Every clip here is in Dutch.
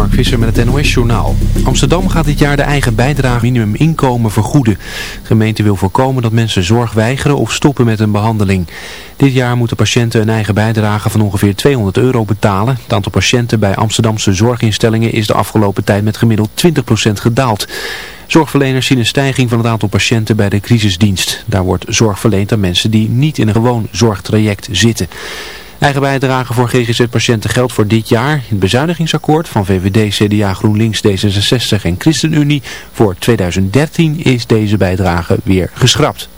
Mark Visser met het NOS-journaal. Amsterdam gaat dit jaar de eigen bijdrage minimuminkomen vergoeden. De gemeente wil voorkomen dat mensen zorg weigeren of stoppen met een behandeling. Dit jaar moeten patiënten een eigen bijdrage van ongeveer 200 euro betalen. Het aantal patiënten bij Amsterdamse zorginstellingen is de afgelopen tijd met gemiddeld 20% gedaald. Zorgverleners zien een stijging van het aantal patiënten bij de crisisdienst. Daar wordt zorg verleend aan mensen die niet in een gewoon zorgtraject zitten. Eigen bijdrage voor GGZ-patiënten geldt voor dit jaar. In het bezuinigingsakkoord van VVD, CDA, GroenLinks, D66 en ChristenUnie voor 2013 is deze bijdrage weer geschrapt.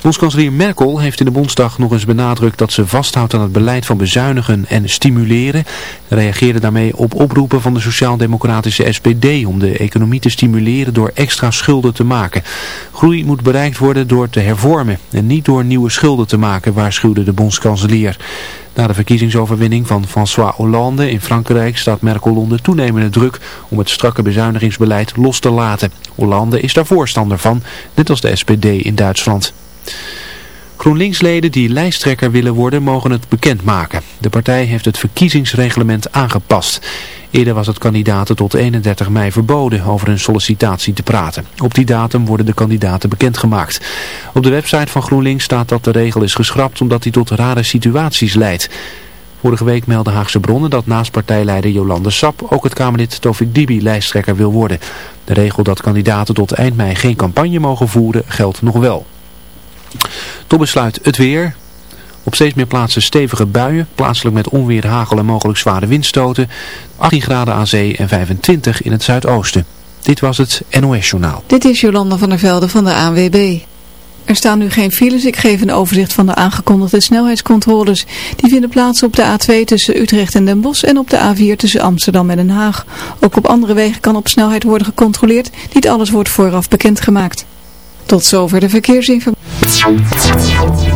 Bondskanselier Merkel heeft in de Bondsdag nog eens benadrukt dat ze vasthoudt aan het beleid van bezuinigen en stimuleren. reageerde daarmee op oproepen van de sociaal-democratische SPD om de economie te stimuleren door extra schulden te maken. Groei moet bereikt worden door te hervormen en niet door nieuwe schulden te maken, waarschuwde de bondskanselier. Na de verkiezingsoverwinning van François Hollande in Frankrijk staat Merkel onder toenemende druk om het strakke bezuinigingsbeleid los te laten. Hollande is daar voorstander van, net als de SPD in Duitsland. GroenLinks-leden die lijsttrekker willen worden mogen het bekendmaken. De partij heeft het verkiezingsreglement aangepast. Eerder was het kandidaten tot 31 mei verboden over hun sollicitatie te praten. Op die datum worden de kandidaten bekendgemaakt. Op de website van GroenLinks staat dat de regel is geschrapt omdat die tot rare situaties leidt. Vorige week meldde Haagse bronnen dat naast partijleider Jolande Sap ook het Kamerlid Tofik Dibi lijsttrekker wil worden. De regel dat kandidaten tot eind mei geen campagne mogen voeren geldt nog wel. Tot besluit het weer. Op steeds meer plaatsen stevige buien, plaatselijk met onweer, hagel en mogelijk zware windstoten. 18 graden aan zee en 25 in het zuidoosten. Dit was het NOS Journaal. Dit is Jolanda van der Velde van de ANWB. Er staan nu geen files. Ik geef een overzicht van de aangekondigde snelheidscontroles. Die vinden plaats op de A2 tussen Utrecht en Den Bosch en op de A4 tussen Amsterdam en Den Haag. Ook op andere wegen kan op snelheid worden gecontroleerd. Niet alles wordt vooraf bekendgemaakt. Tot zover de verkeersinformatie. Thank you.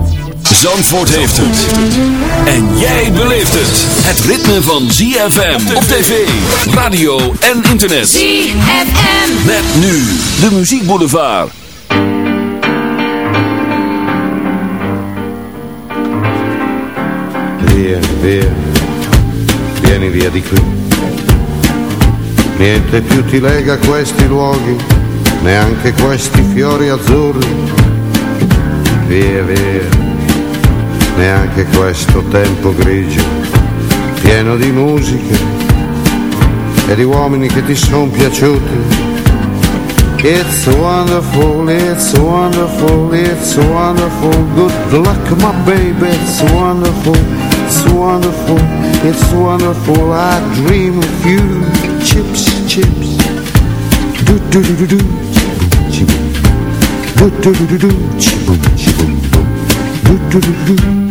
Zandvoort heeft het. En jij beleeft het. Het ritme van ZFM op tv, radio en internet. ZFM. Met nu de muziekboulevard. Via, via, vieni via di qui. Niente più ti lega questi luoghi, neanche questi fiori azzurri. Via, via neanche questo tempo grigio, pieno di musica e di uomini che ti sono piaciuti. It's wonderful, it's wonderful, it's wonderful, good luck my baby, it's wonderful, it's wonderful, it's wonderful, I dream of you, chips, chips, do do do do do, do do do do do, do do do do do.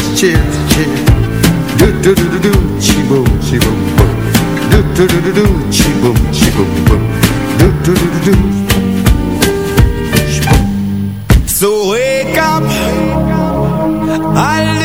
chips, chips. Do do do do do, chi boom, chi boom boom. Do do do. So wake up, I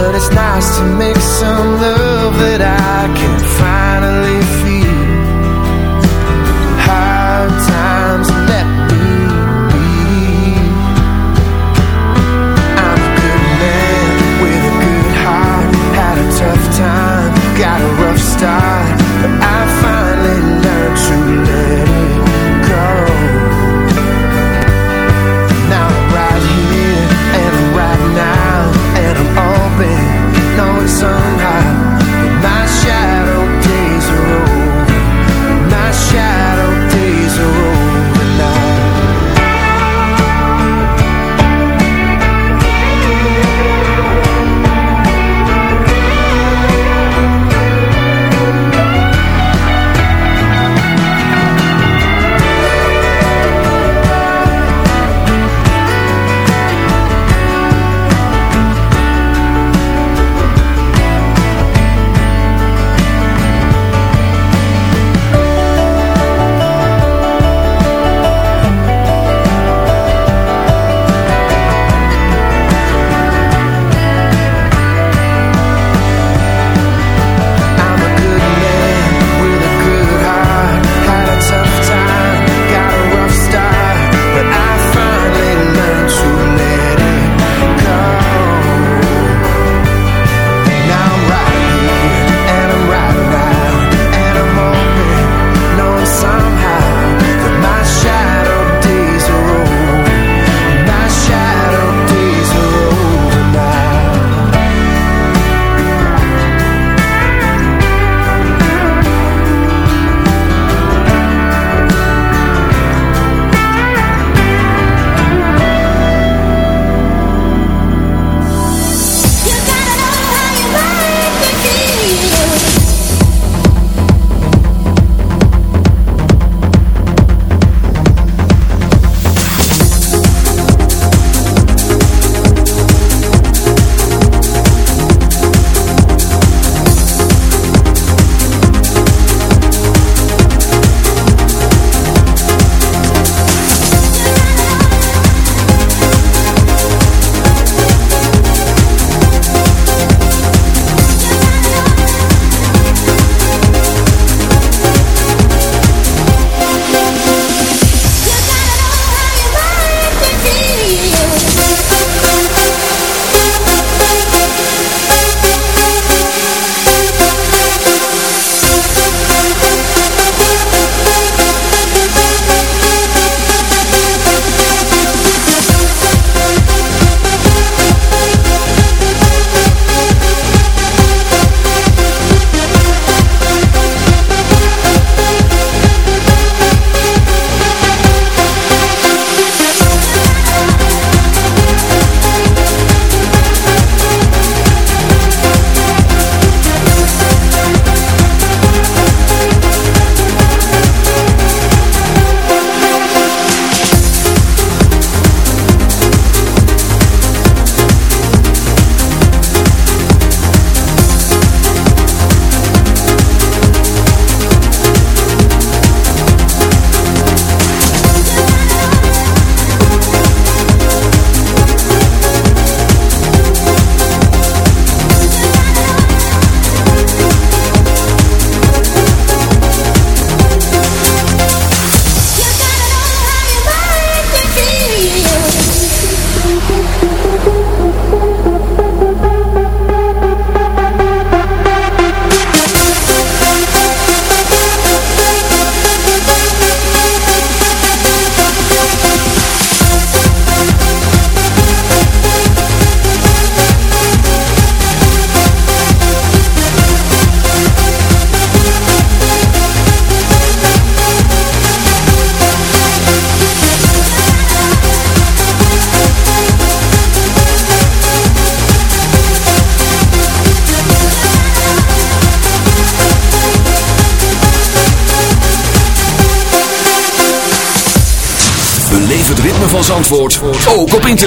But it's nice to make some love that I can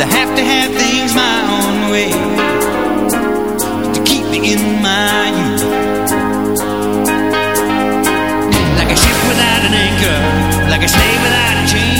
But I have to have things my own way To keep me in my youth Like a ship without an anchor Like a slave without a chain.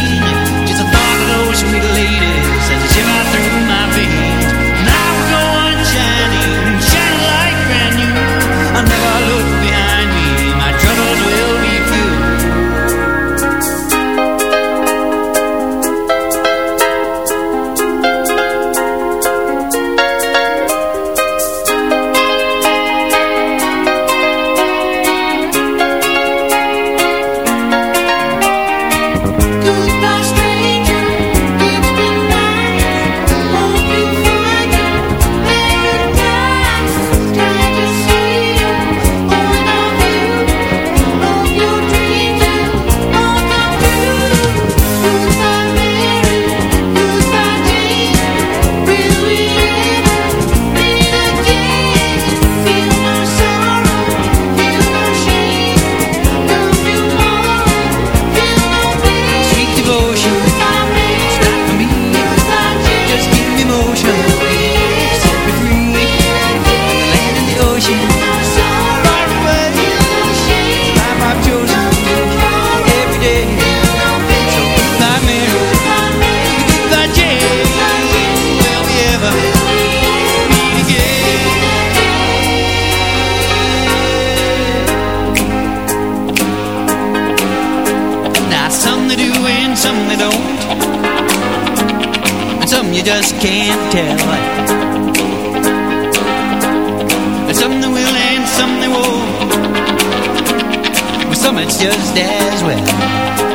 It's just as well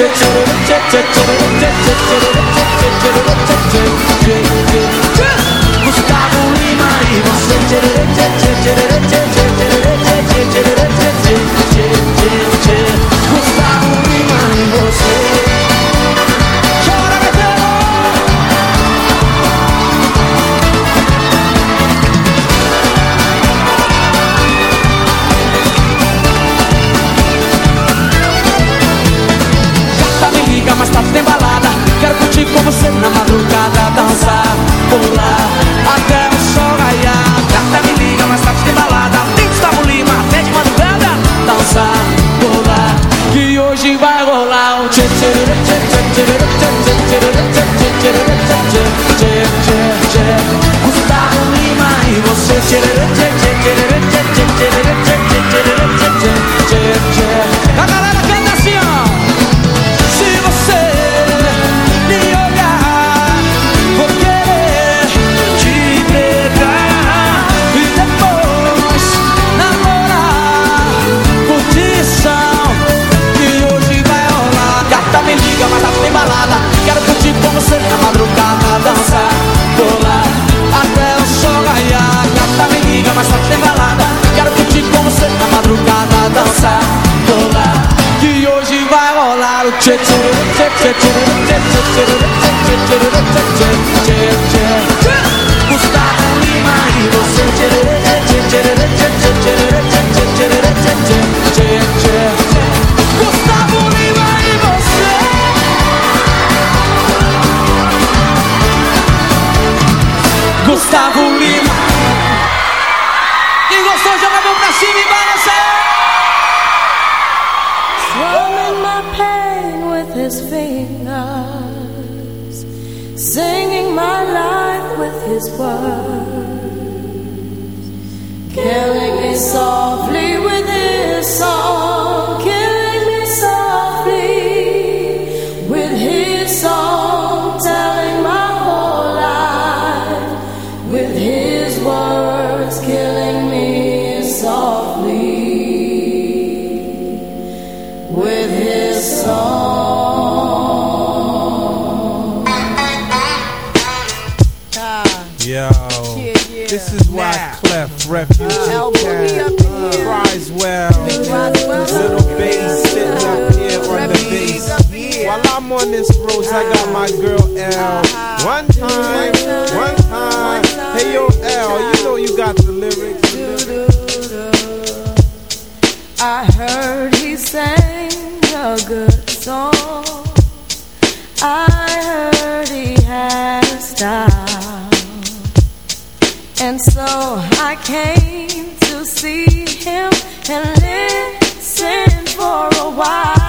We staan alleen maar hier, Cause I got my girl L. Uh-huh. One time, one time. Hey yo, L, you know you got the lyrics. I heard he sang a good song. I heard he had style. And so I came to see him and listen for a while.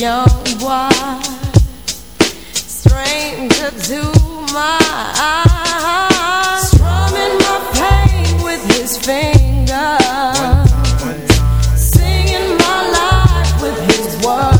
young boy, stranger to my eyes, strumming my pain with his fingers, singing my life with his words.